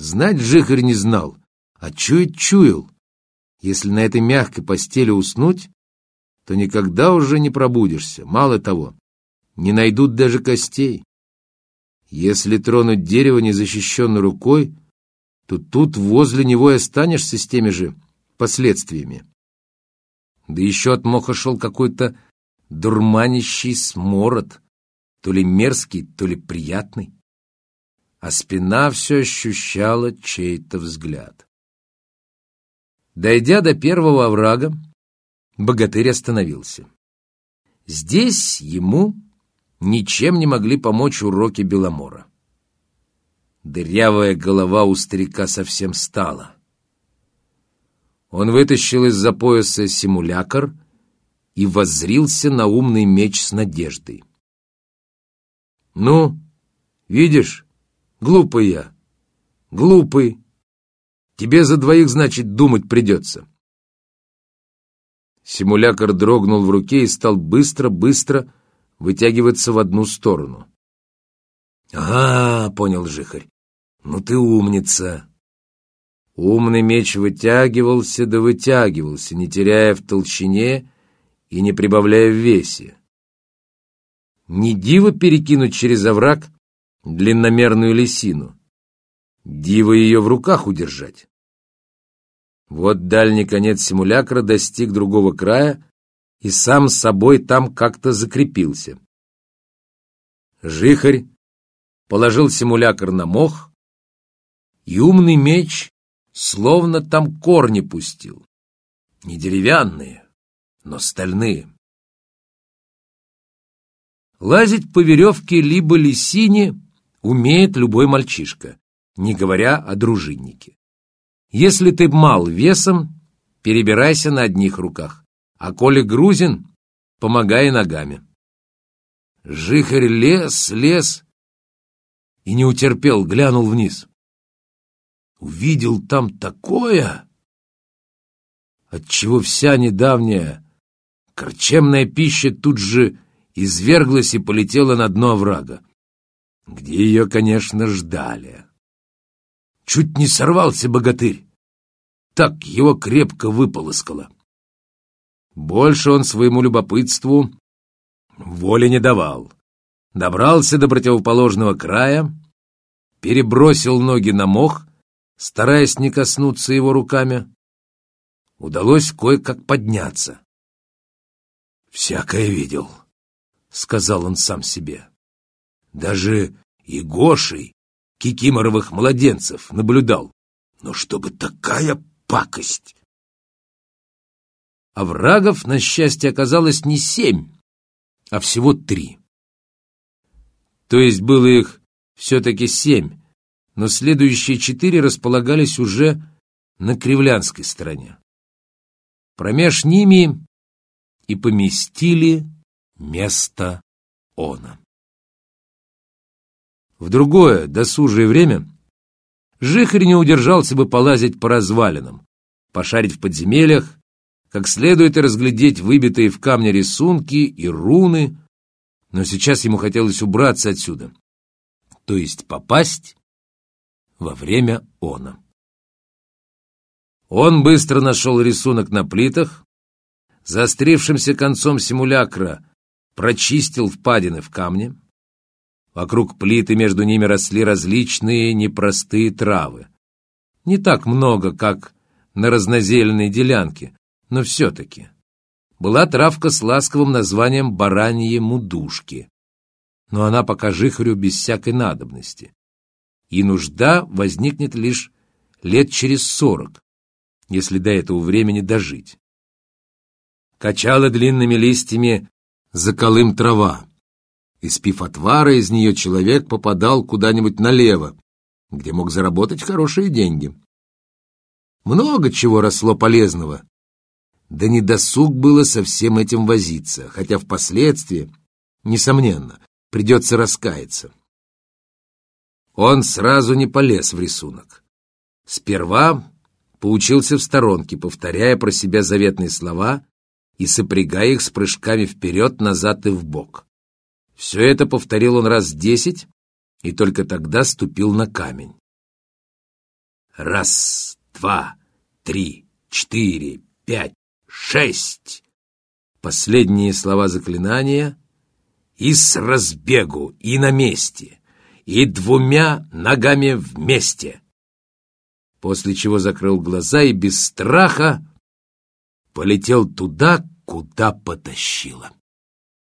Знать Жихарь не знал, а чуять чуял. Если на этой мягкой постели уснуть, то никогда уже не пробудишься. Мало того, не найдут даже костей. Если тронуть дерево незащищенной рукой, то тут возле него и останешься с теми же последствиями. Да еще от моха шел какой-то дурманящий смород, то ли мерзкий, то ли приятный. А спина все ощущала чей-то взгляд. Дойдя до первого оврага, богатырь остановился. Здесь ему ничем не могли помочь уроки Беломора. Дырявая голова у старика совсем стала. Он вытащил из-за пояса симулякр и воззрился на умный меч с надеждой. «Ну, видишь, глупый я, глупый. Тебе за двоих, значит, думать придется». Симулякр дрогнул в руке и стал быстро-быстро вытягиваться в одну сторону. «Ага», — понял Жихарь, — «ну ты умница». Умный меч вытягивался да вытягивался, не теряя в толщине и не прибавляя в весе. Не диво перекинуть через овраг длинномерную лисину, диво ее в руках удержать. Вот дальний конец симулякра достиг другого края и сам с собой там как-то закрепился. Жихарь положил симулякр на мох, и умный меч словно там корни пустил. Не деревянные, но стальные. Лазить по веревке либо лисине умеет любой мальчишка, не говоря о дружиннике. Если ты мал весом, перебирайся на одних руках, а коли грузин, помогай ногами. Жихарь лез, лез и не утерпел, глянул вниз. Увидел там такое, отчего вся недавняя корчемная пища тут же изверглась и полетела на дно оврага, где ее, конечно, ждали. Чуть не сорвался богатырь. Так его крепко выполоскало. Больше он своему любопытству воли не давал. Добрался до противоположного края, перебросил ноги на мох, стараясь не коснуться его руками. Удалось кое-как подняться. «Всякое видел», — сказал он сам себе. «Даже и Гошей кикиморовых младенцев наблюдал. Но чтобы такая пакость!» А врагов, на счастье, оказалось не семь, а всего три. То есть было их все-таки семь, но следующие четыре располагались уже на кривлянской стороне. Промеж ними и поместили место она. В другое, досужее время Жихарь не удержался бы полазить по развалинам, пошарить в подземельях, как следует и разглядеть выбитые в камне рисунки и руны, но сейчас ему хотелось убраться отсюда, то есть попасть во время она. Он быстро нашел рисунок на плитах, заострившимся концом симулякра прочистил впадины в камне, Вокруг плиты между ними росли различные непростые травы. Не так много, как на разнозельной делянке, но все-таки. Была травка с ласковым названием бараньи мудушки. Но она пока жихарю без всякой надобности. И нужда возникнет лишь лет через сорок, если до этого времени дожить. Качала длинными листьями заколым трава. Испив отвара, из нее человек попадал куда-нибудь налево, где мог заработать хорошие деньги. Много чего росло полезного. Да не досуг было со всем этим возиться, хотя впоследствии, несомненно, придется раскаяться. Он сразу не полез в рисунок. Сперва поучился в сторонке, повторяя про себя заветные слова и сопрягая их с прыжками вперед, назад и вбок. Все это повторил он раз десять и только тогда ступил на камень. Раз, два, три, четыре, пять, шесть. Последние слова заклинания и с разбегу, и на месте, и двумя ногами вместе. После чего закрыл глаза и без страха полетел туда, куда потащило.